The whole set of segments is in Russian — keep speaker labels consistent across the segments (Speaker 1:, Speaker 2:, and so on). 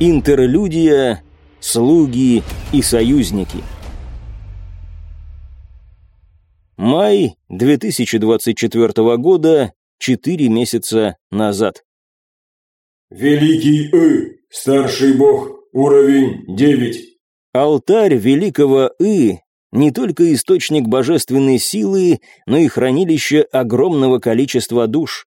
Speaker 1: Интерлюдия, слуги и союзники. Май 2024 года, четыре месяца назад.
Speaker 2: Великий И, старший бог, уровень 9.
Speaker 1: Алтарь великого И не только источник божественной силы, но и хранилище огромного количества душ.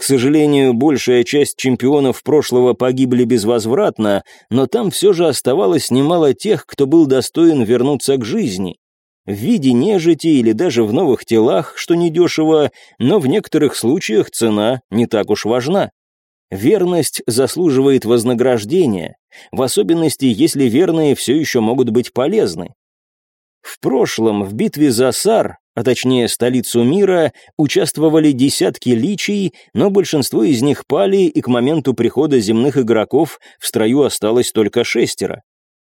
Speaker 1: К сожалению, большая часть чемпионов прошлого погибли безвозвратно, но там все же оставалось немало тех, кто был достоин вернуться к жизни. В виде нежити или даже в новых телах, что недешево, но в некоторых случаях цена не так уж важна. Верность заслуживает вознаграждения, в особенности, если верные все еще могут быть полезны. В прошлом в битве за Сар а точнее столицу мира, участвовали десятки личий, но большинство из них пали, и к моменту прихода земных игроков в строю осталось только шестеро.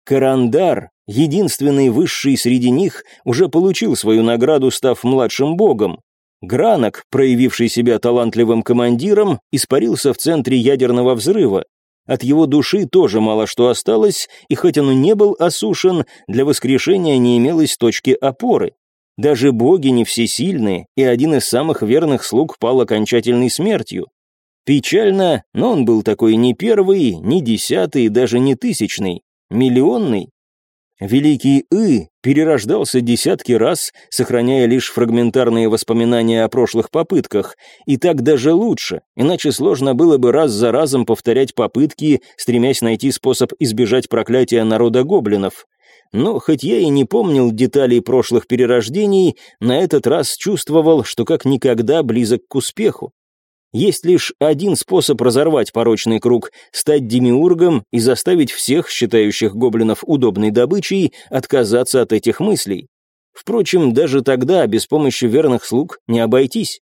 Speaker 1: Карандар, единственный высший среди них, уже получил свою награду, став младшим богом. Гранок, проявивший себя талантливым командиром, испарился в центре ядерного взрыва. От его души тоже мало что осталось, и хоть он и не был осушен, для воскрешения не имелось точки опоры. Даже боги не всесильны, и один из самых верных слуг пал окончательной смертью. Печально, но он был такой не первый, не десятый, даже не тысячный, миллионный. Великий И перерождался десятки раз, сохраняя лишь фрагментарные воспоминания о прошлых попытках, и так даже лучше, иначе сложно было бы раз за разом повторять попытки, стремясь найти способ избежать проклятия народа гоблинов но хоть я и не помнил деталей прошлых перерождений, на этот раз чувствовал, что как никогда близок к успеху. Есть лишь один способ разорвать порочный круг — стать демиургом и заставить всех, считающих гоблинов удобной добычей, отказаться от этих мыслей. Впрочем, даже тогда без помощи верных слуг не обойтись.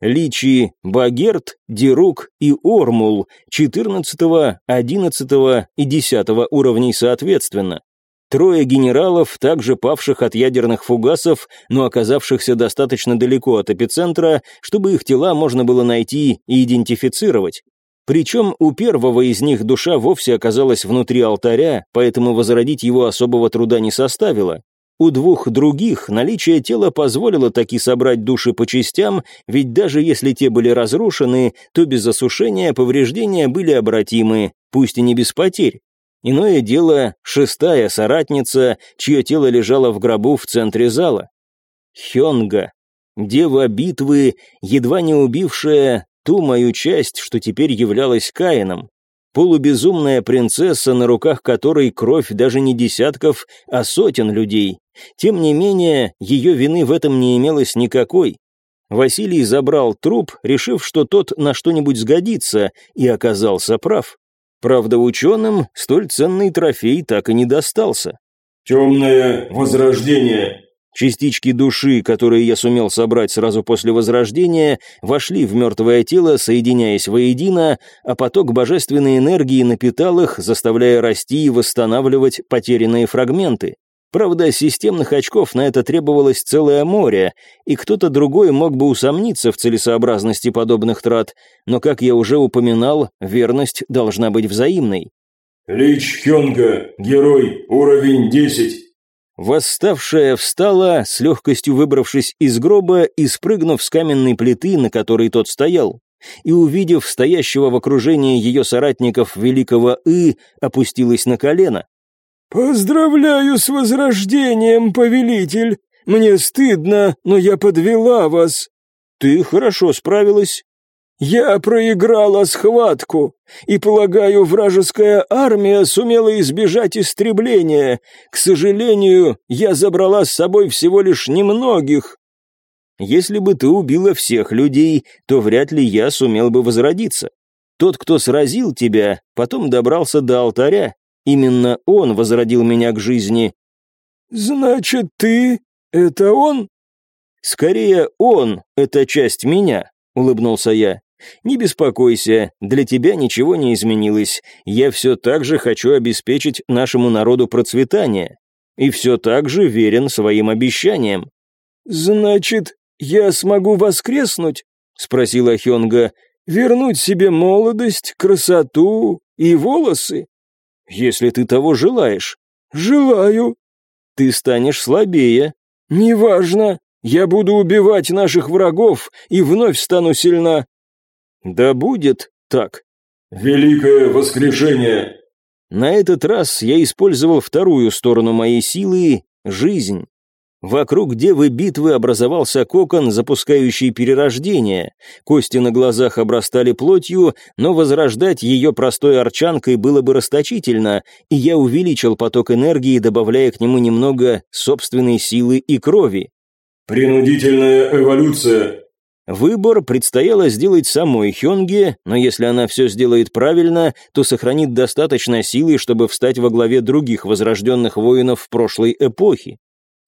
Speaker 1: Личи Багерт, Дирук и Ормул 14, 11 и 10 уровней соответственно. Трое генералов, также павших от ядерных фугасов, но оказавшихся достаточно далеко от эпицентра, чтобы их тела можно было найти и идентифицировать. Причем у первого из них душа вовсе оказалась внутри алтаря, поэтому возродить его особого труда не составило. У двух других наличие тела позволило таки собрать души по частям, ведь даже если те были разрушены, то без осушения повреждения были обратимы, пусть и не без потерь. Иное дело шестая соратница, чье тело лежало в гробу в центре зала. Хёнга, дева битвы, едва не убившая ту мою часть, что теперь являлась Каином. Полубезумная принцесса, на руках которой кровь даже не десятков, а сотен людей. Тем не менее, ее вины в этом не имелось никакой. Василий забрал труп, решив, что тот на что-нибудь сгодится, и оказался прав. Правда, ученым столь ценный трофей так и не достался.
Speaker 2: «Темное возрождение».
Speaker 1: Частички души, которые я сумел собрать сразу после возрождения, вошли в мертвое тело, соединяясь воедино, а поток божественной энергии напитал их, заставляя расти и восстанавливать потерянные фрагменты. Правда, системных очков на это требовалось целое море, и кто-то другой мог бы усомниться в целесообразности подобных трат, но, как я уже упоминал, верность должна быть взаимной.
Speaker 2: «Лич Хёнга, герой, уровень 10».
Speaker 1: Восставшая встала, с легкостью выбравшись из гроба и спрыгнув с каменной плиты, на которой тот стоял, и, увидев стоящего в окружении ее соратников великого И, опустилась на колено.
Speaker 3: «Поздравляю с возрождением, повелитель! Мне стыдно, но я подвела вас!»
Speaker 1: «Ты хорошо справилась».
Speaker 3: «Я проиграла схватку, и, полагаю, вражеская армия сумела избежать истребления. К сожалению, я забрала с собой всего лишь немногих».
Speaker 1: «Если бы ты убила всех людей, то вряд ли я сумел бы возродиться. Тот, кто сразил тебя, потом добрался до алтаря, Именно он возродил меня к жизни.
Speaker 3: «Значит, ты — это он?»
Speaker 1: «Скорее, он — это часть меня», — улыбнулся я. «Не беспокойся, для тебя ничего не изменилось. Я все так же хочу обеспечить нашему народу процветание. И все так же верен своим обещаниям».
Speaker 3: «Значит, я смогу воскреснуть?» — спросила Хёнга. «Вернуть себе молодость, красоту и волосы?»
Speaker 1: Если ты того желаешь.
Speaker 3: Желаю.
Speaker 1: Ты станешь слабее.
Speaker 3: Неважно. Я буду убивать наших врагов и вновь стану сильна.
Speaker 1: Да будет так.
Speaker 2: Великое воскрешение.
Speaker 1: На этот раз я использовал вторую сторону моей силы — жизнь. Вокруг девы битвы образовался кокон, запускающий перерождение. Кости на глазах обрастали плотью, но возрождать ее простой арчанкой было бы расточительно, и я увеличил поток энергии, добавляя к нему немного собственной силы и крови.
Speaker 2: «Принудительная эволюция»,
Speaker 1: Выбор предстояло сделать самой Хёнге, но если она все сделает правильно, то сохранит достаточно силы, чтобы встать во главе других возрожденных воинов прошлой эпохи.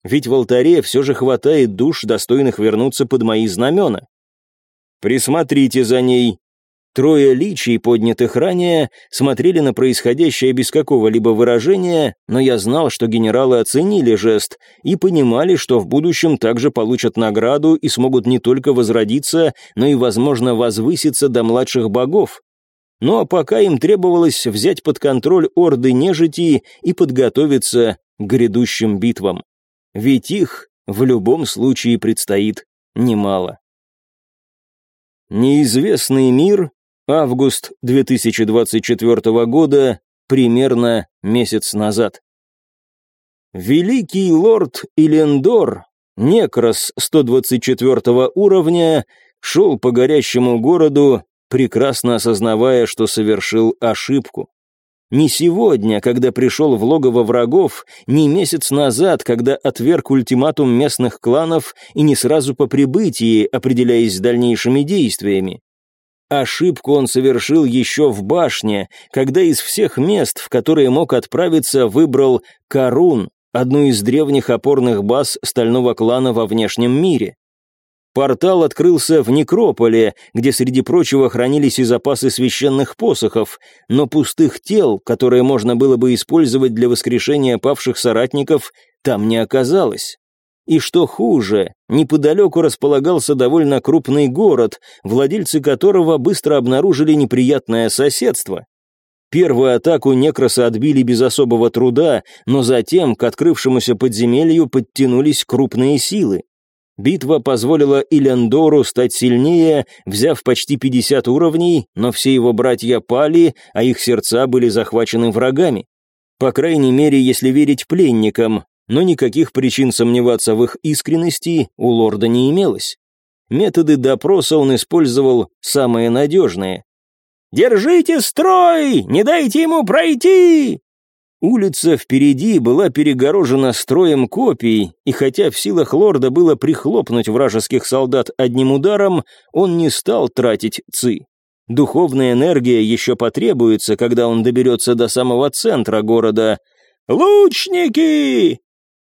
Speaker 1: Ведь в алтаре все же хватает душ, достойных вернуться под мои знамена. Присмотрите за ней. Трое личий, поднятых ранее, смотрели на происходящее без какого-либо выражения, но я знал, что генералы оценили жест и понимали, что в будущем также получат награду и смогут не только возродиться, но и, возможно, возвыситься до младших богов. Ну а пока им требовалось взять под контроль орды нежити и подготовиться к грядущим битвам ведь их в любом случае предстоит немало. Неизвестный мир, август 2024 года, примерно месяц назад. Великий лорд Илендор, некрос 124 уровня, шел по горящему городу, прекрасно осознавая, что совершил ошибку. Не сегодня, когда пришел в логово врагов, не месяц назад, когда отверг ультиматум местных кланов и не сразу по прибытии, определяясь дальнейшими действиями. Ошибку он совершил еще в башне, когда из всех мест, в которые мог отправиться, выбрал Карун, одну из древних опорных баз стального клана во внешнем мире. Портал открылся в Некрополе, где среди прочего хранились и запасы священных посохов, но пустых тел, которые можно было бы использовать для воскрешения павших соратников, там не оказалось. И что хуже, неподалеку располагался довольно крупный город, владельцы которого быстро обнаружили неприятное соседство. Первую атаку некросы отбили без особого труда, но затем к открывшемуся подземелью подтянулись крупные силы. Битва позволила Илендору стать сильнее, взяв почти 50 уровней, но все его братья пали, а их сердца были захвачены врагами. По крайней мере, если верить пленникам, но никаких причин сомневаться в их искренности у лорда не имелось. Методы допроса он использовал самые надежные. «Держите строй! Не дайте ему пройти!» Улица впереди была перегорожена строем копий, и хотя в силах лорда было прихлопнуть вражеских солдат одним ударом, он не стал тратить ци. Духовная энергия еще потребуется, когда он доберется до самого центра города. «Лучники!»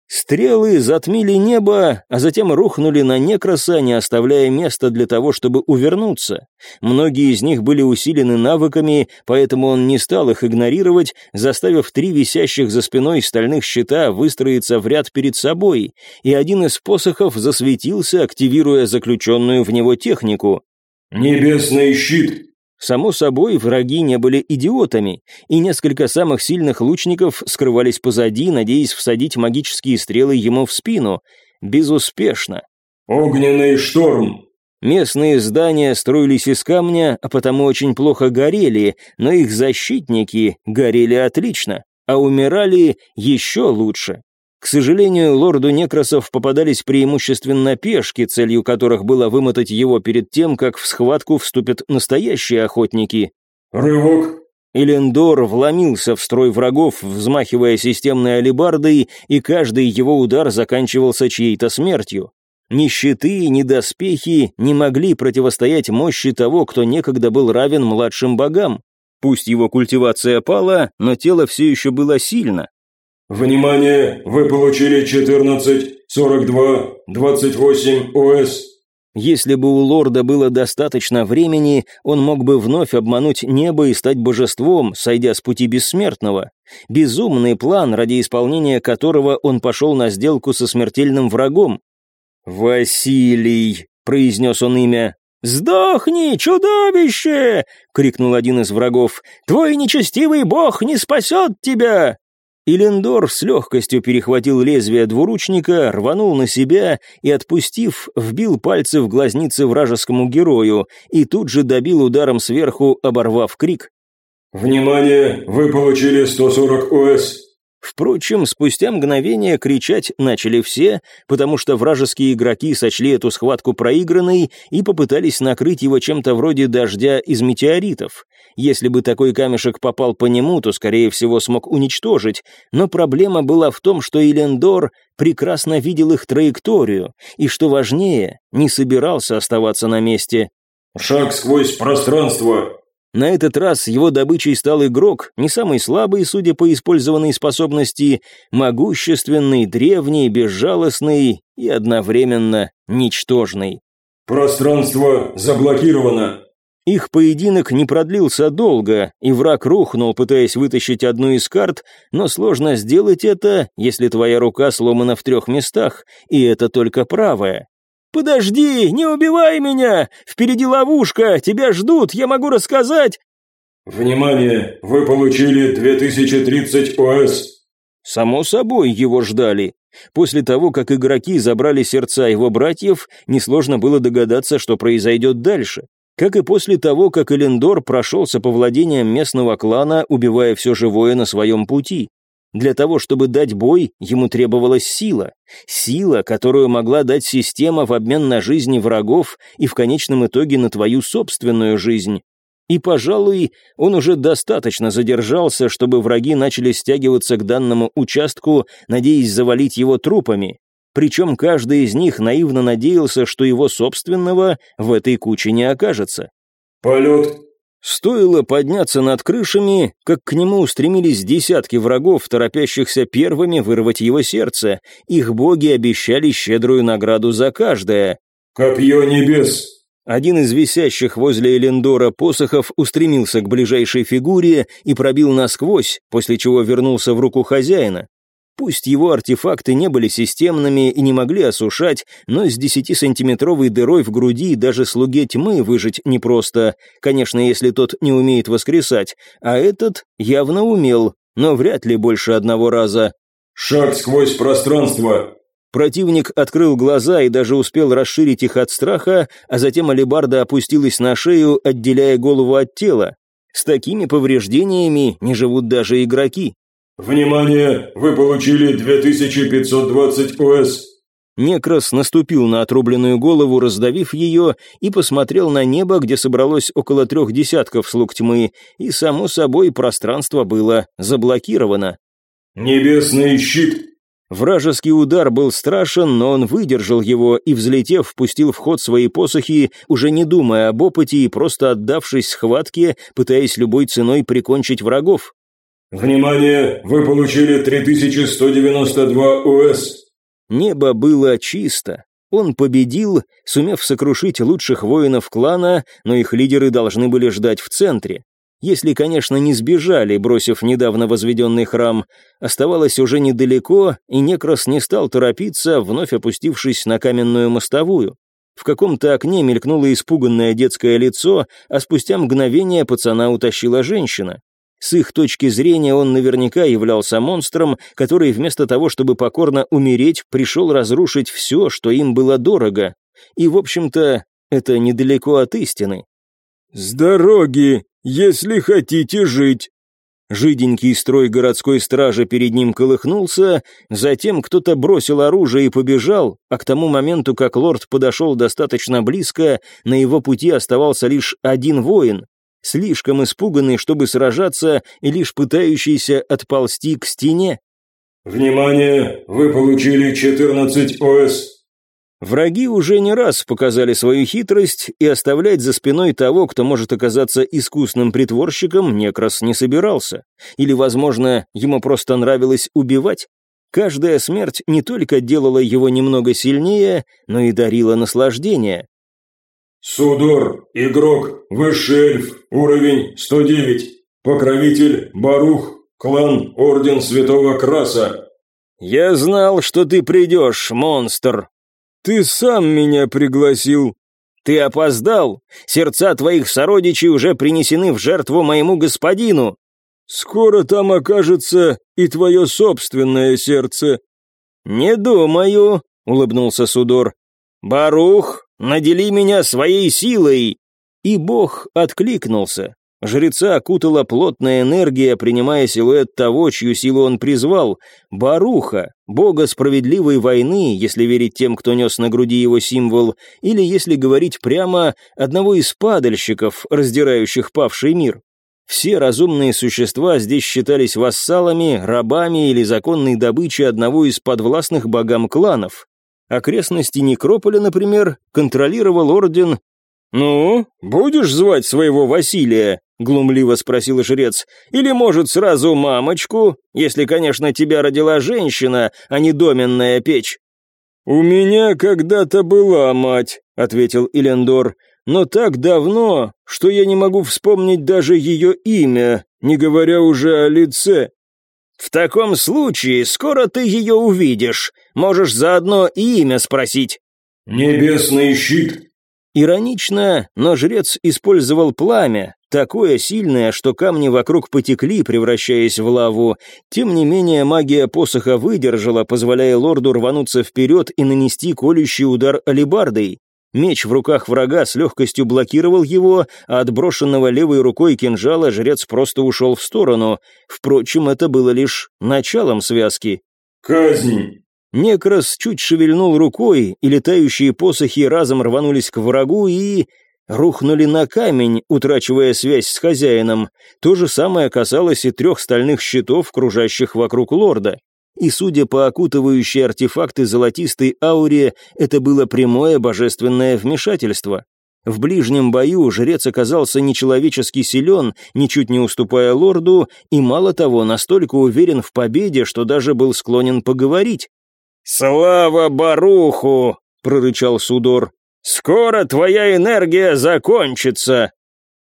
Speaker 1: Стрелы затмили небо, а затем рухнули на некроса, не оставляя места для того, чтобы увернуться. Многие из них были усилены навыками, поэтому он не стал их игнорировать, заставив три висящих за спиной стальных щита выстроиться в ряд перед собой, и один из посохов засветился, активируя заключенную в него технику.
Speaker 2: «Небесный щит!»
Speaker 1: Само собой, враги не были идиотами, и несколько самых сильных лучников скрывались позади, надеясь всадить магические стрелы ему в спину. Безуспешно.
Speaker 2: «Огненный шторм!»
Speaker 1: Местные здания строились из камня, а потому очень плохо горели, но их защитники горели отлично, а умирали еще лучше. К сожалению, лорду Некросов попадались преимущественно пешки, целью которых было вымотать его перед тем, как в схватку вступят настоящие охотники.
Speaker 2: «Рывок!»
Speaker 1: Элендор вломился в строй врагов, взмахивая системной алебардой, и каждый его удар заканчивался чьей-то смертью. Ни щиты, ни доспехи не могли противостоять мощи того, кто некогда был равен младшим богам. Пусть его культивация пала, но тело все еще было сильно,
Speaker 2: «Внимание! Вы получили 14, 42, 28 ОС!»
Speaker 1: Если бы у лорда было достаточно времени, он мог бы вновь обмануть небо и стать божеством, сойдя с пути бессмертного. Безумный план, ради исполнения которого он пошел на сделку со смертельным врагом. «Василий», — произнес он имя, —
Speaker 3: «Сдохни, чудовище!» — крикнул один из врагов. «Твой нечестивый бог не спасет тебя!» Илендор с легкостью перехватил лезвие двуручника, рванул на себя и, отпустив, вбил пальцы в глазницы вражескому герою и тут же добил ударом сверху, оборвав крик.
Speaker 2: «Внимание! Вы получили 140 ОС!»
Speaker 1: Впрочем, спустя мгновение кричать начали все, потому что вражеские игроки сочли эту схватку проигранной и попытались накрыть его чем-то вроде дождя из метеоритов. Если бы такой камешек попал по нему, то, скорее всего, смог уничтожить, но проблема была в том, что Элендор прекрасно видел их траекторию, и, что важнее, не собирался оставаться на месте.
Speaker 2: «Шаг сквозь пространство!»
Speaker 1: На этот раз его добычей стал игрок, не самый слабый, судя по использованной способности, могущественный, древний, безжалостный и одновременно ничтожный.
Speaker 2: «Пространство заблокировано!»
Speaker 1: Их поединок не продлился долго, и враг рухнул, пытаясь вытащить одну из карт, но сложно сделать это, если твоя рука сломана в трех местах, и это только правая. «Подожди, не убивай меня! Впереди ловушка, тебя ждут, я могу рассказать!»
Speaker 2: «Внимание! Вы получили 2030 ОС!»
Speaker 1: Само собой, его ждали. После того, как игроки забрали сердца его братьев, несложно было догадаться, что произойдет дальше. Как и после того, как Элендор прошелся по владениям местного клана, убивая все живое на своем пути. Для того, чтобы дать бой, ему требовалась сила. Сила, которую могла дать система в обмен на жизни врагов и в конечном итоге на твою собственную жизнь. И, пожалуй, он уже достаточно задержался, чтобы враги начали стягиваться к данному участку, надеясь завалить его трупами. Причем каждый из них наивно надеялся, что его собственного в этой куче не окажется.
Speaker 2: «Полет
Speaker 1: Стоило подняться над крышами, как к нему устремились десятки врагов, торопящихся первыми вырвать его сердце. Их боги обещали щедрую награду за каждое.
Speaker 2: «Копье небес!»
Speaker 1: Один из висящих возле Элендора посохов устремился к ближайшей фигуре и пробил насквозь, после чего вернулся в руку хозяина. Пусть его артефакты не были системными и не могли осушать, но с десятисантиметровой дырой в груди даже слуге тьмы выжить непросто, конечно, если тот не умеет воскресать, а этот явно умел, но вряд ли больше одного раза.
Speaker 2: «Шаг сквозь пространство!»
Speaker 1: Противник открыл глаза и даже успел расширить их от страха, а затем алебарда опустилась на шею, отделяя голову от тела. С такими повреждениями не живут даже игроки.
Speaker 2: «Внимание! Вы получили 2520 ОС!»
Speaker 1: Некрос наступил на отрубленную голову, раздавив ее, и посмотрел на небо, где собралось около трех десятков слуг тьмы, и, само собой, пространство было заблокировано.
Speaker 2: «Небесный щит!»
Speaker 1: Вражеский удар был страшен, но он выдержал его и, взлетев, впустил в ход свои посохи, уже не думая об опыте и просто отдавшись схватке, пытаясь любой ценой прикончить врагов.
Speaker 2: «Внимание! Вы получили 3192 ОС!»
Speaker 1: Небо было чисто. Он победил, сумев сокрушить лучших воинов клана, но их лидеры должны были ждать в центре. Если, конечно, не сбежали, бросив недавно возведенный храм, оставалось уже недалеко, и Некрос не стал торопиться, вновь опустившись на каменную мостовую. В каком-то окне мелькнуло испуганное детское лицо, а спустя мгновение пацана утащила женщина. С их точки зрения он наверняка являлся монстром, который вместо того, чтобы покорно умереть, пришел разрушить все, что им было дорого. И, в общем-то, это недалеко от истины.
Speaker 3: «С дороги, если хотите жить!»
Speaker 1: Жиденький строй городской стражи перед ним колыхнулся, затем кто-то бросил оружие и побежал, а к тому моменту, как лорд подошел достаточно близко, на его пути оставался лишь один воин, слишком испуганный, чтобы сражаться, и лишь пытающийся отползти к стене.
Speaker 2: «Внимание! Вы получили 14 ОС!»
Speaker 1: Враги уже не раз показали свою хитрость, и оставлять за спиной того, кто может оказаться искусным притворщиком, Некрас не собирался. Или, возможно, ему просто нравилось убивать. Каждая смерть не только делала его немного сильнее, но и дарила наслаждение.
Speaker 2: Судор, игрок, высший эльф, уровень 109. Покровитель, Барух, клан, Орден Святого Краса.
Speaker 3: «Я знал, что ты придешь, монстр!» «Ты сам меня пригласил!»
Speaker 1: ты опоздал. Сердца твоих сородичей уже принесены в жертву моему господину».
Speaker 3: «Скоро там окажется и твое собственное сердце».
Speaker 1: «Не думаю», — улыбнулся Судор. «Барух, надели меня своей силой!» И бог откликнулся. Жреца окутала плотная энергия, принимая силуэт того, чью силу он призвал. Баруха, бога справедливой войны, если верить тем, кто нес на груди его символ, или, если говорить прямо, одного из падальщиков, раздирающих павший мир. Все разумные существа здесь считались вассалами, рабами или законной добычей одного из подвластных богам кланов. Окрестности Некрополя, например, контролировал орден «Ну, будешь звать своего Василия?» — глумливо спросил жрец. «Или, может, сразу мамочку, если, конечно, тебя родила женщина, а не доменная печь?»
Speaker 3: «У меня когда-то была мать», — ответил Илендор, «но так давно, что я не могу вспомнить даже ее имя, не говоря уже о лице».
Speaker 1: «В таком случае скоро ты ее увидишь, можешь заодно и имя спросить».
Speaker 2: «Небесный щит»,
Speaker 1: Иронично, но жрец использовал пламя, такое сильное, что камни вокруг потекли, превращаясь в лаву. Тем не менее, магия посоха выдержала, позволяя лорду рвануться вперед и нанести колющий удар алебардой. Меч в руках врага с легкостью блокировал его, а отброшенного левой рукой кинжала жрец просто ушел в сторону. Впрочем, это было лишь началом связки.
Speaker 2: «Казнь!»
Speaker 1: Некрос чуть шевельнул рукой, и летающие посохи разом рванулись к врагу и... рухнули на камень, утрачивая связь с хозяином. То же самое касалось и трех стальных щитов, кружащих вокруг лорда. И, судя по окутывающей артефакты золотистой ауре, это было прямое божественное вмешательство. В ближнем бою жрец оказался нечеловечески силен, ничуть не уступая лорду, и, мало того, настолько уверен в победе, что даже был склонен поговорить. «Слава Баруху!» — прорычал Судор. «Скоро твоя энергия закончится!»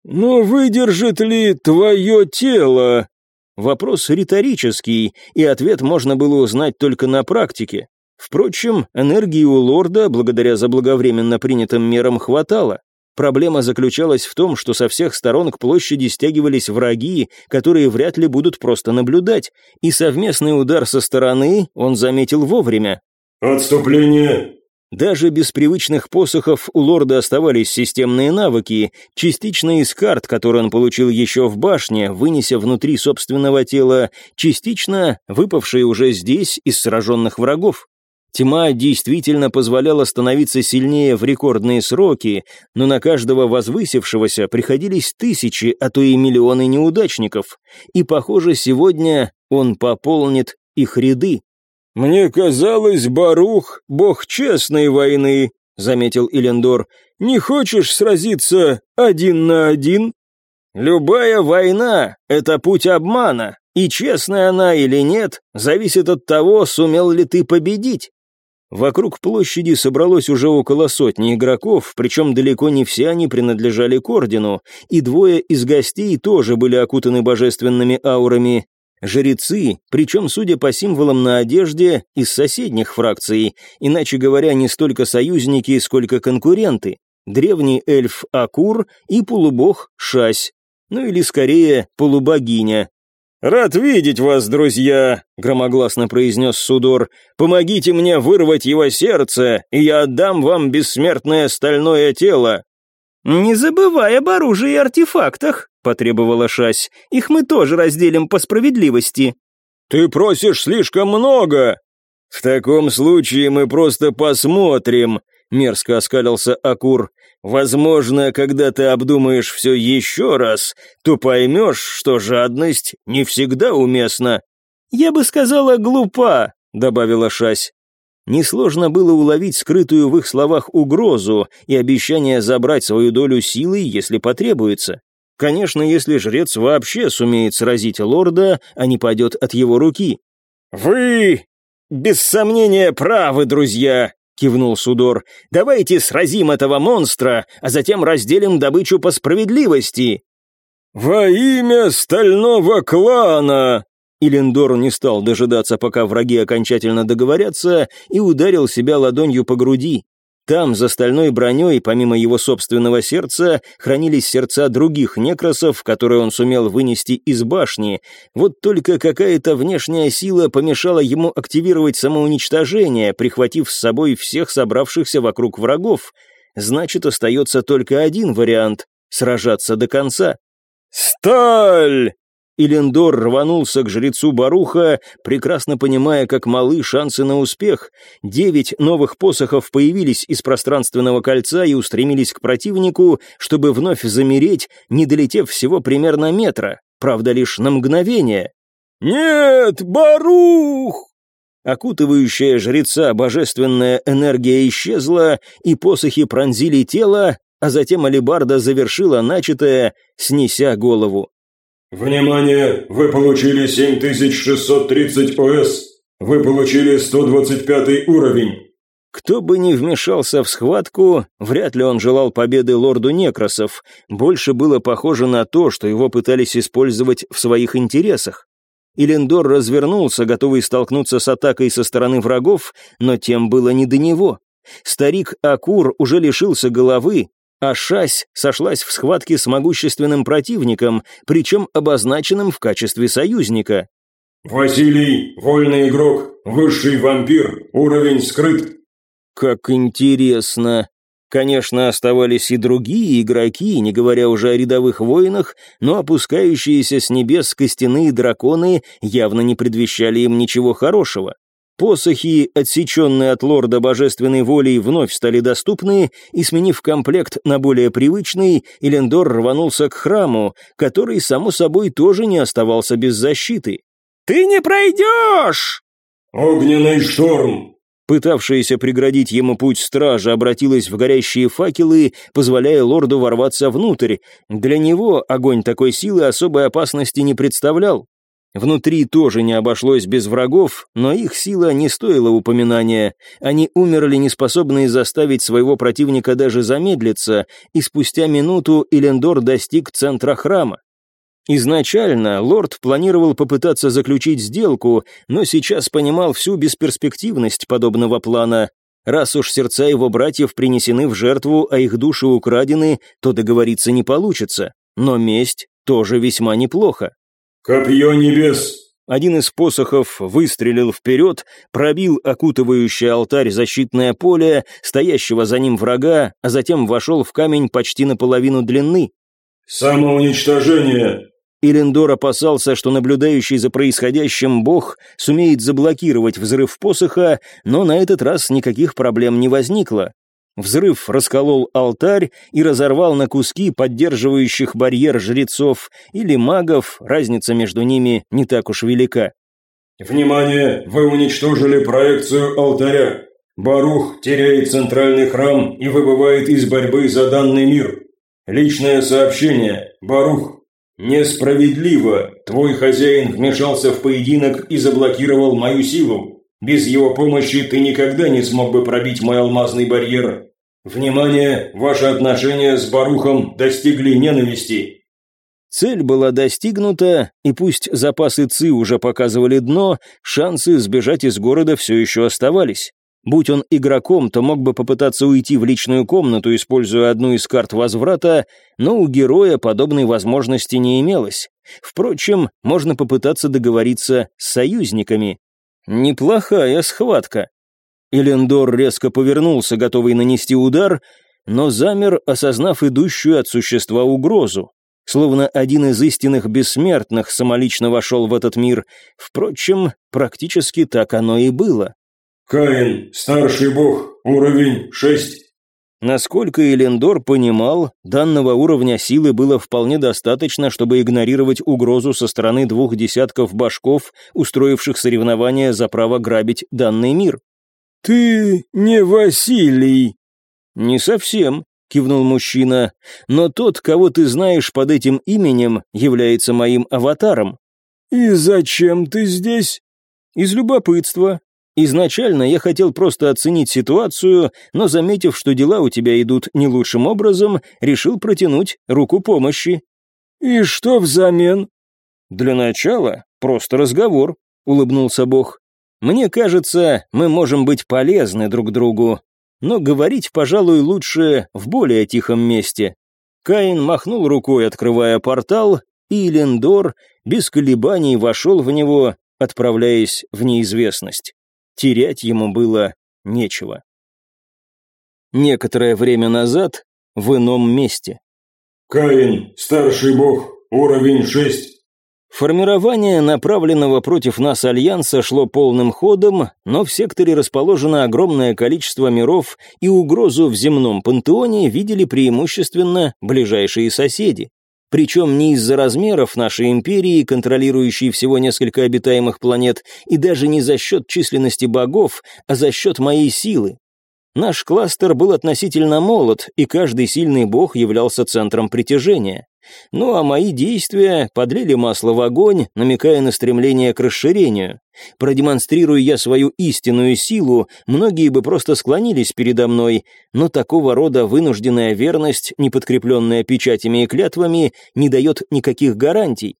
Speaker 3: «Но выдержит ли твое тело?»
Speaker 1: Вопрос риторический, и ответ можно было узнать только на практике. Впрочем, энергии у лорда, благодаря заблаговременно принятым мерам, хватало. Проблема заключалась в том, что со всех сторон к площади стягивались враги, которые вряд ли будут просто наблюдать, и совместный удар со стороны он заметил вовремя.
Speaker 2: «Отступление!»
Speaker 1: Даже без привычных посохов у лорда оставались системные навыки, частично из карт, которые он получил еще в башне, вынеся внутри собственного тела, частично выпавшие уже здесь из сраженных врагов. Тьма действительно позволяла становиться сильнее в рекордные сроки, но на каждого возвысившегося приходились тысячи, а то и миллионы неудачников, и, похоже, сегодня он пополнит их ряды.
Speaker 3: «Мне казалось, Барух — бог честной войны», — заметил Илендор. «Не хочешь сразиться один на один?»
Speaker 1: «Любая война — это путь обмана, и честная она или нет, зависит от того, сумел ли ты победить. Вокруг площади собралось уже около сотни игроков, причем далеко не все они принадлежали к ордену, и двое из гостей тоже были окутаны божественными аурами. Жрецы, причем, судя по символам на одежде, из соседних фракций, иначе говоря, не столько союзники, сколько конкуренты. Древний эльф Акур и полубог Шась, ну или скорее полубогиня, «Рад видеть вас, друзья», — громогласно произнес Судор. «Помогите мне вырвать его сердце, и я отдам вам бессмертное стальное тело». «Не забывай об оружии и артефактах», — потребовала Шась. «Их мы тоже разделим по справедливости».
Speaker 3: «Ты просишь слишком много!»
Speaker 1: «В таком случае мы просто посмотрим», — мерзко оскалился Акур. Возможно, когда ты обдумаешь все еще раз, то поймешь, что жадность не всегда уместна. Я бы сказала глупа, добавила Шась. Несложно было уловить скрытую в их словах угрозу и обещание забрать свою долю силы, если потребуется. Конечно, если жрец вообще сумеет сразить лорда, а не пойдет от его руки. «Вы, без сомнения, правы, друзья», кивнул Судор. «Давайте сразим этого монстра, а затем разделим добычу по справедливости».
Speaker 3: «Во имя стального клана!» Илендор не стал дожидаться, пока враги окончательно договорятся, и ударил себя ладонью по груди.
Speaker 1: Там, за стальной броней, помимо его собственного сердца, хранились сердца других некросов, которые он сумел вынести из башни. Вот только какая-то внешняя сила помешала ему активировать самоуничтожение, прихватив с собой всех собравшихся вокруг врагов. Значит, остается только один вариант — сражаться до конца.
Speaker 3: «Сталь!»
Speaker 1: Илендор рванулся к жрецу Баруха, прекрасно понимая, как малы шансы на успех. Девять новых посохов появились из пространственного кольца и устремились к противнику, чтобы вновь замереть, не долетев всего примерно метра, правда, лишь на мгновение.
Speaker 3: «Нет, Барух!»
Speaker 1: Окутывающая жреца божественная энергия исчезла, и посохи пронзили тело, а затем Алибарда завершила начатое, снеся голову.
Speaker 2: Внимание! Вы получили 7630 ОС. Вы получили 125 уровень.
Speaker 1: Кто бы ни вмешался в схватку, вряд ли он желал победы лорду Некросов. Больше было похоже на то, что его пытались использовать в своих интересах. Илендор развернулся, готовый столкнуться с атакой со стороны врагов, но тем было не до него. Старик Акур уже лишился головы, а Шась сошлась в схватке с могущественным противником, причем обозначенным в качестве союзника.
Speaker 2: «Василий, вольный игрок, высший вампир, уровень скрыт».
Speaker 1: «Как интересно», Конечно, оставались и другие игроки, не говоря уже о рядовых воинах, но опускающиеся с небес костяные драконы явно не предвещали им ничего хорошего. Посохи, отсеченные от лорда божественной волей, вновь стали доступны, и, сменив комплект на более привычный, Элендор рванулся к храму, который, само собой, тоже не оставался без защиты.
Speaker 3: «Ты не пройдешь!»
Speaker 2: «Огненный шторм!»
Speaker 1: Пытавшаяся преградить ему путь стража обратилась в горящие факелы, позволяя лорду ворваться внутрь. Для него огонь такой силы особой опасности не представлял. Внутри тоже не обошлось без врагов, но их сила не стоила упоминания. Они умерли, неспособные заставить своего противника даже замедлиться, и спустя минуту Элендор достиг центра храма. Изначально лорд планировал попытаться заключить сделку, но сейчас понимал всю бесперспективность подобного плана. Раз уж сердца его братьев принесены в жертву, а их души украдены, то договориться не получится. Но месть тоже весьма неплохо.
Speaker 2: «Копье небес!»
Speaker 1: Один из посохов выстрелил вперед, пробил окутывающий алтарь защитное поле, стоящего за ним врага, а затем вошел в камень почти наполовину длины.
Speaker 2: «Самоуничтожение!»
Speaker 1: Илендор опасался, что наблюдающий за происходящим бог сумеет заблокировать взрыв посоха, но на этот раз никаких проблем не возникло. Взрыв расколол алтарь и разорвал на куски поддерживающих барьер жрецов или магов, разница между ними не так уж велика.
Speaker 2: «Внимание! Вы уничтожили проекцию алтаря. Барух теряет центральный храм и выбывает из борьбы за данный мир. Личное сообщение. Барух. Несправедливо. Твой хозяин вмешался в поединок и заблокировал мою силу. Без его помощи ты никогда не смог бы пробить мой алмазный барьер. Внимание, ваши отношения с Барухом достигли ненависти.
Speaker 1: Цель была достигнута, и пусть запасы ЦИ уже показывали дно, шансы сбежать из города все еще оставались. Будь он игроком, то мог бы попытаться уйти в личную комнату, используя одну из карт возврата, но у героя подобной возможности не имелось. Впрочем, можно попытаться договориться с союзниками. Неплохая схватка. Элендор резко повернулся, готовый нанести удар, но замер, осознав идущую от существа угрозу. Словно один из истинных бессмертных самолично вошел в этот мир. Впрочем, практически так оно и было.
Speaker 2: «Каин, старший бог, уровень шесть».
Speaker 1: Насколько Элендор понимал, данного уровня силы было вполне достаточно, чтобы игнорировать угрозу со стороны двух десятков башков, устроивших соревнования за право грабить данный мир.
Speaker 3: «Ты не Василий!»
Speaker 1: «Не совсем», — кивнул мужчина, «но тот, кого ты знаешь под этим именем, является моим аватаром».
Speaker 3: «И зачем ты здесь?»
Speaker 1: «Из любопытства. Изначально я хотел просто оценить ситуацию, но, заметив, что дела у тебя идут не лучшим образом, решил протянуть руку помощи».
Speaker 3: «И что взамен?»
Speaker 1: «Для начала просто разговор», — улыбнулся Бог. Мне кажется, мы можем быть полезны друг другу. Но говорить, пожалуй, лучше в более тихом месте. Каин махнул рукой, открывая портал, и Лендор без колебаний вошел в него, отправляясь в неизвестность. Терять ему было нечего. Некоторое время назад в ином месте.
Speaker 2: «Каин, старший бог, уровень 6».
Speaker 1: Формирование направленного против нас альянса шло полным ходом, но в секторе расположено огромное количество миров, и угрозу в земном пантеоне видели преимущественно ближайшие соседи. Причем не из-за размеров нашей империи, контролирующей всего несколько обитаемых планет, и даже не за счет численности богов, а за счет моей силы. Наш кластер был относительно молод, и каждый сильный бог являлся центром притяжения. Ну а мои действия подлили масло в огонь, намекая на стремление к расширению. Продемонстрируя я свою истинную силу, многие бы просто склонились передо мной, но такого рода вынужденная верность, не подкрепленная печатями и клятвами, не дает никаких гарантий.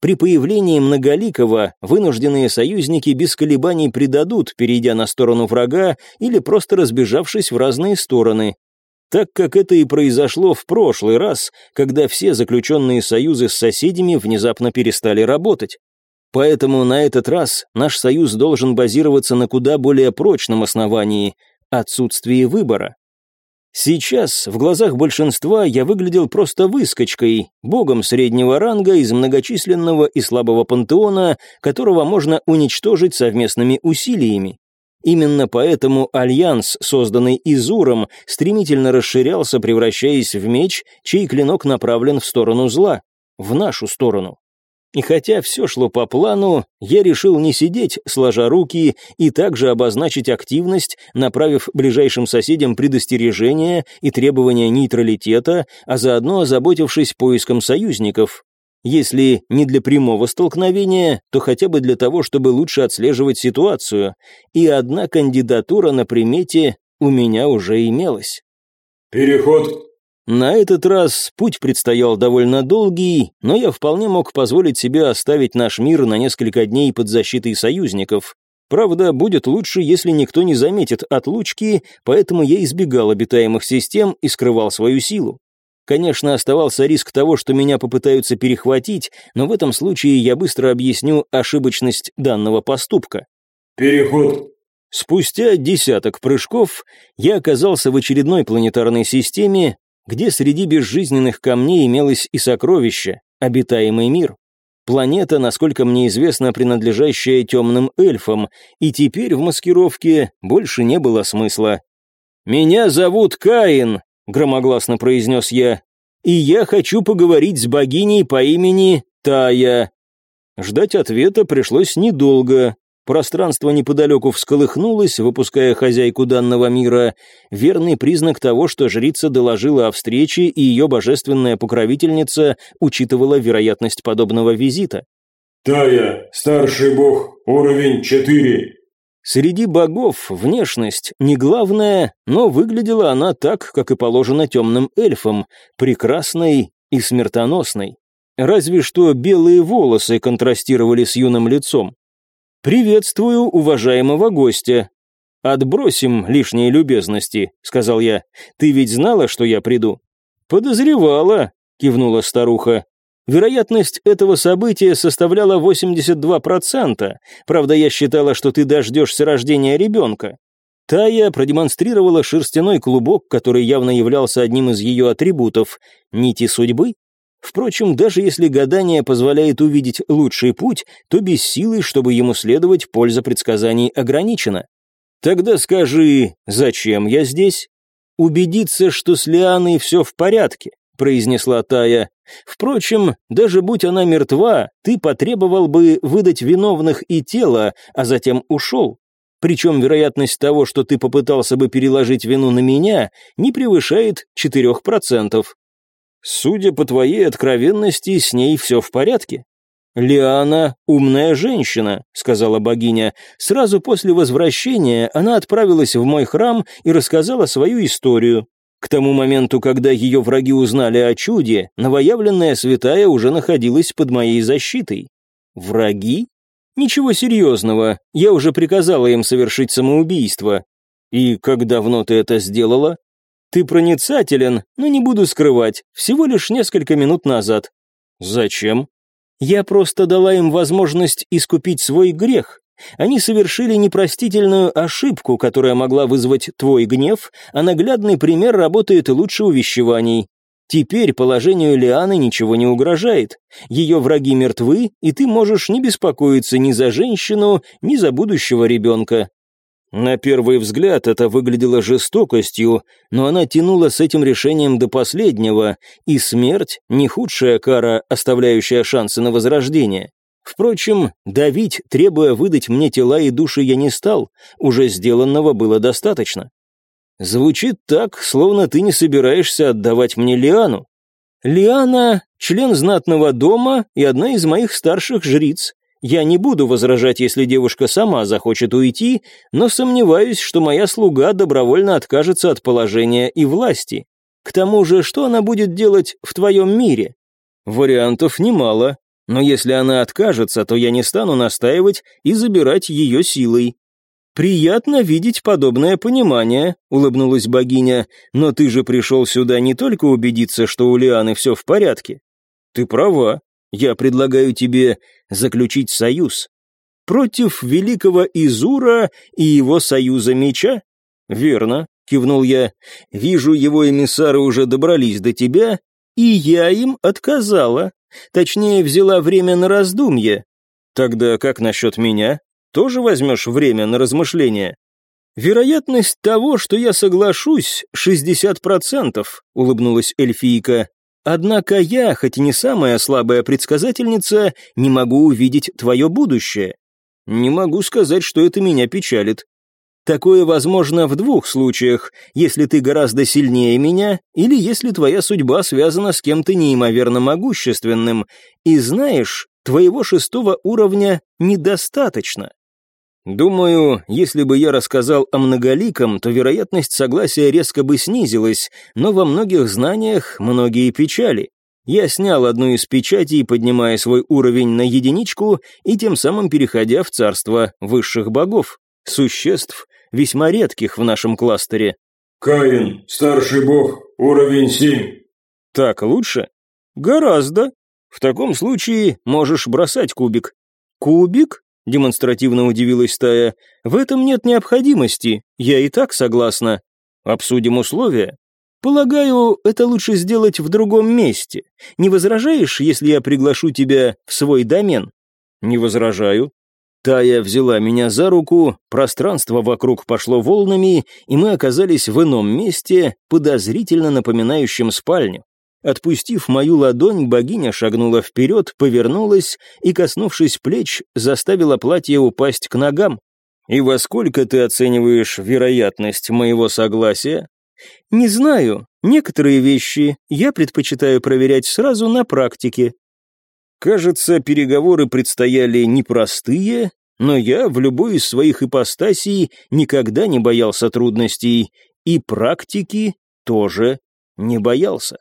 Speaker 1: При появлении Многоликого вынужденные союзники без колебаний предадут, перейдя на сторону врага или просто разбежавшись в разные стороны так как это и произошло в прошлый раз, когда все заключенные союзы с соседями внезапно перестали работать. Поэтому на этот раз наш союз должен базироваться на куда более прочном основании – отсутствии выбора. Сейчас в глазах большинства я выглядел просто выскочкой, богом среднего ранга из многочисленного и слабого пантеона, которого можно уничтожить совместными усилиями. Именно поэтому альянс, созданный Изуром, стремительно расширялся, превращаясь в меч, чей клинок направлен в сторону зла, в нашу сторону. И хотя все шло по плану, я решил не сидеть, сложа руки, и также обозначить активность, направив ближайшим соседям предостережения и требования нейтралитета, а заодно озаботившись поиском союзников, если не для прямого столкновения, то хотя бы для того, чтобы лучше отслеживать ситуацию. И одна кандидатура на примете у меня уже имелась.
Speaker 2: «Переход».
Speaker 1: На этот раз путь предстоял довольно долгий, но я вполне мог позволить себе оставить наш мир на несколько дней под защитой союзников. Правда, будет лучше, если никто не заметит отлучки, поэтому я избегал обитаемых систем и скрывал свою силу. Конечно, оставался риск того, что меня попытаются перехватить, но в этом случае я быстро объясню ошибочность данного поступка.
Speaker 2: «Переход».
Speaker 1: Спустя десяток прыжков я оказался в очередной планетарной системе, где среди безжизненных камней имелось и сокровище, обитаемый мир. Планета, насколько мне известно, принадлежащая темным эльфам, и теперь в маскировке больше не было смысла. «Меня зовут Каин», — громогласно произнес я, «и я хочу поговорить с богиней по имени Тая». Ждать ответа пришлось недолго. Пространство неподалеку всколыхнулось, выпуская хозяйку данного мира, верный признак того, что жрица доложила о встрече, и ее божественная покровительница учитывала вероятность подобного визита.
Speaker 2: «Тая, старший бог, уровень 4.
Speaker 1: Среди богов внешность не главная, но выглядела она так, как и положено темным эльфам, прекрасной и смертоносной. Разве что белые волосы контрастировали с юным лицом. «Приветствую уважаемого гостя». «Отбросим лишние любезности», — сказал я. «Ты ведь знала, что я приду?» «Подозревала», — кивнула старуха. Вероятность этого события составляла 82%. Правда, я считала, что ты дождешься рождения ребенка. Тая продемонстрировала шерстяной клубок, который явно являлся одним из ее атрибутов – нити судьбы. Впрочем, даже если гадание позволяет увидеть лучший путь, то без силы, чтобы ему следовать, польза предсказаний ограничена. Тогда скажи, зачем я здесь? Убедиться, что с Лианой все в порядке. — произнесла Тая. «Впрочем, даже будь она мертва, ты потребовал бы выдать виновных и тело, а затем ушел. Причем вероятность того, что ты попытался бы переложить вину на меня, не превышает 4%. Судя по твоей откровенности, с ней все в порядке». «Лиана — умная женщина», — сказала богиня. «Сразу после возвращения она отправилась в мой храм и рассказала свою историю. К тому моменту, когда ее враги узнали о чуде, новоявленная святая уже находилась под моей защитой. Враги? Ничего серьезного, я уже приказала им совершить самоубийство. «И как давно ты это сделала?» «Ты проницателен, но не буду скрывать, всего лишь несколько минут назад». «Зачем?» «Я просто дала им возможность искупить свой грех. Они совершили непростительную ошибку, которая могла вызвать твой гнев, а наглядный пример работает лучше увещеваний. Теперь положению Лианы ничего не угрожает. Ее враги мертвы, и ты можешь не беспокоиться ни за женщину, ни за будущего ребенка. На первый взгляд это выглядело жестокостью, но она тянула с этим решением до последнего, и смерть — не худшая кара, оставляющая шансы на возрождение. Впрочем, давить, требуя выдать мне тела и души, я не стал, уже сделанного было достаточно. Звучит так, словно ты не собираешься отдавать мне Лиану. Лиана — член знатного дома и одна из моих старших жриц. Я не буду возражать, если девушка сама захочет уйти, но сомневаюсь, что моя слуга добровольно откажется от положения и власти. К тому же, что она будет делать в твоем мире? Вариантов немало, но если она откажется, то я не стану настаивать и забирать ее силой. «Приятно видеть подобное понимание», — улыбнулась богиня, «но ты же пришел сюда не только убедиться, что у Лианы все в порядке. Ты права, я предлагаю тебе заключить союз. Против великого Изура и его союза меча? Верно, кивнул я. Вижу, его эмиссары уже добрались до тебя, и я им отказала. Точнее, взяла время на раздумье. Тогда как насчет меня? тоже возьмешь время на размышления?» «Вероятность того, что я соглашусь, 60%, — улыбнулась эльфийка. «Однако я, хоть и не самая слабая предсказательница, не могу увидеть твое будущее. Не могу сказать, что это меня печалит. Такое возможно в двух случаях, если ты гораздо сильнее меня, или если твоя судьба связана с кем-то неимоверно могущественным, и знаешь, твоего шестого уровня недостаточно. Думаю, если бы я рассказал о многоликом, то вероятность согласия резко бы снизилась, но во многих знаниях многие печали. Я снял одну из печатей, поднимая свой уровень на единичку и тем самым переходя в царство высших богов, существ, весьма редких в нашем кластере.
Speaker 2: «Каин, старший бог, уровень семь».
Speaker 1: «Так лучше?» «Гораздо. В таком случае можешь бросать кубик». «Кубик?» демонстративно удивилась стая. «В этом нет необходимости, я и так согласна. Обсудим условия. Полагаю, это лучше сделать в другом месте. Не возражаешь, если я приглашу тебя в свой домен?» «Не возражаю». Тая взяла меня за руку, пространство вокруг пошло волнами, и мы оказались в ином месте, подозрительно напоминающем спальню. Отпустив мою ладонь, богиня шагнула вперед, повернулась и, коснувшись плеч, заставила платье упасть к ногам. «И во сколько ты оцениваешь вероятность моего согласия?» «Не знаю. Некоторые вещи я предпочитаю проверять сразу на практике». Кажется, переговоры предстояли непростые, но я в любой из своих ипостасей никогда не боялся трудностей, и практики тоже не боялся.